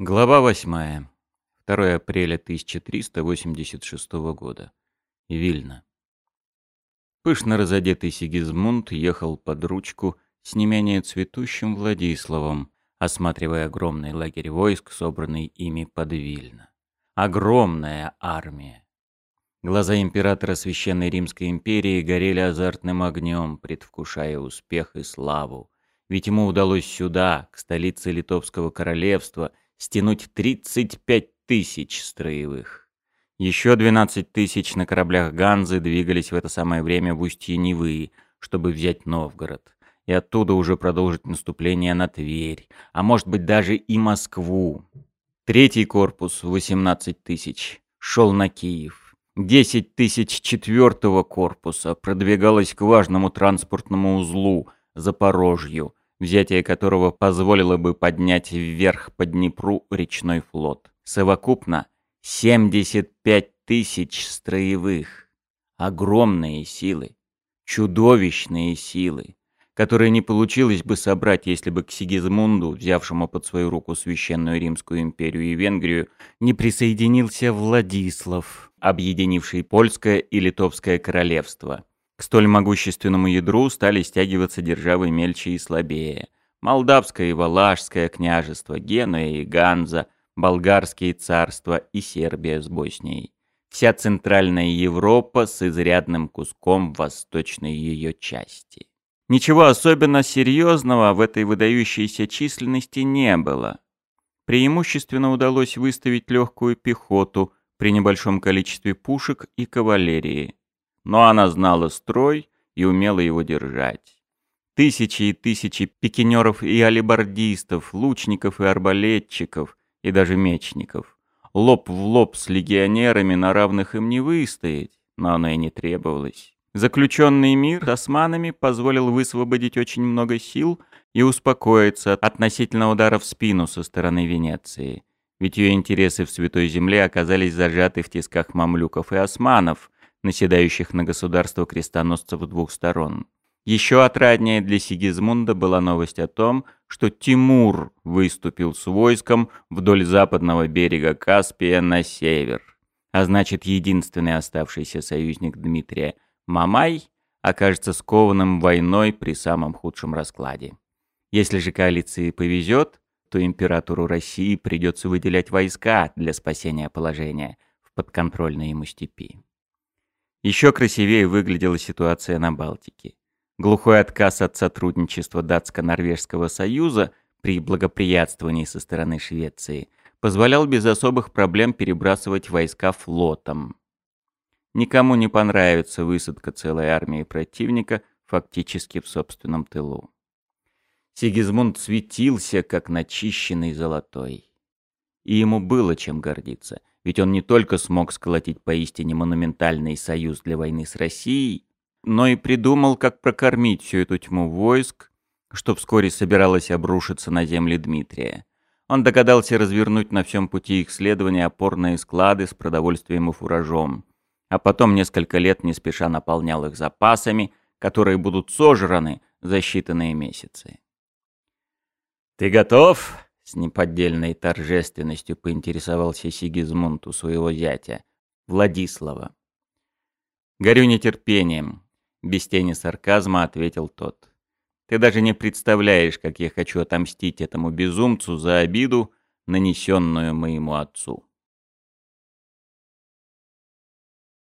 Глава 8. 2 апреля 1386 года. Вильна. Пышно разодетый Сигизмунд ехал под ручку с не менее цветущим Владиславом, осматривая огромный лагерь войск, собранный ими под Вильно. Огромная армия. Глаза императора Священной Римской империи горели азартным огнем, предвкушая успех и славу. Ведь ему удалось сюда, к столице Литовского королевства, стянуть 35 тысяч строевых. Еще 12 тысяч на кораблях Ганзы двигались в это самое время в устье Невы, чтобы взять Новгород. И оттуда уже продолжить наступление на Тверь, а может быть даже и Москву. Третий корпус, 18 тысяч, шел на Киев. 10 тысяч четвертого корпуса продвигалось к важному транспортному узлу, Запорожью, взятие которого позволило бы поднять вверх по Днепру речной флот. Совокупно 75 тысяч строевых. Огромные силы, чудовищные силы, которые не получилось бы собрать, если бы к Сигизмунду, взявшему под свою руку Священную Римскую империю и Венгрию, не присоединился Владислав, объединивший Польское и Литовское королевство. К столь могущественному ядру стали стягиваться державы мельче и слабее. Молдавское и Валашское княжество, Генуя и Ганза, Болгарские царства и Сербия с Боснией. Вся Центральная Европа с изрядным куском восточной ее части. Ничего особенно серьезного в этой выдающейся численности не было. Преимущественно удалось выставить легкую пехоту при небольшом количестве пушек и кавалерии но она знала строй и умела его держать. Тысячи и тысячи пикинеров и алибардистов, лучников и арбалетчиков, и даже мечников. Лоб в лоб с легионерами на равных им не выстоять, но оно и не требовалось. Заключенный мир с османами позволил высвободить очень много сил и успокоиться относительно удара в спину со стороны Венеции. Ведь ее интересы в Святой Земле оказались зажаты в тисках мамлюков и османов, наседающих на государство крестоносцев двух сторон. Еще отраднее для Сигизмунда была новость о том, что Тимур выступил с войском вдоль западного берега Каспия на север. А значит, единственный оставшийся союзник Дмитрия, Мамай, окажется скованным войной при самом худшем раскладе. Если же коалиции повезет, то императору России придется выделять войска для спасения положения в подконтрольной ему степи. Еще красивее выглядела ситуация на Балтике. Глухой отказ от сотрудничества Датско-Норвежского союза при благоприятствовании со стороны Швеции позволял без особых проблем перебрасывать войска флотом. Никому не понравится высадка целой армии противника фактически в собственном тылу. Сигизмунд светился, как начищенный золотой. И ему было чем гордиться. Ведь он не только смог сколотить поистине монументальный союз для войны с Россией, но и придумал, как прокормить всю эту тьму войск, что вскоре собиралось обрушиться на земли Дмитрия. Он догадался развернуть на всем пути их следования опорные склады с продовольствием и фуражом, а потом несколько лет не спеша наполнял их запасами, которые будут сожраны за считанные месяцы. «Ты готов?» С неподдельной торжественностью поинтересовался Сигизмунд у своего зятя, Владислава. «Горю нетерпением», — без тени сарказма ответил тот. «Ты даже не представляешь, как я хочу отомстить этому безумцу за обиду, нанесенную моему отцу».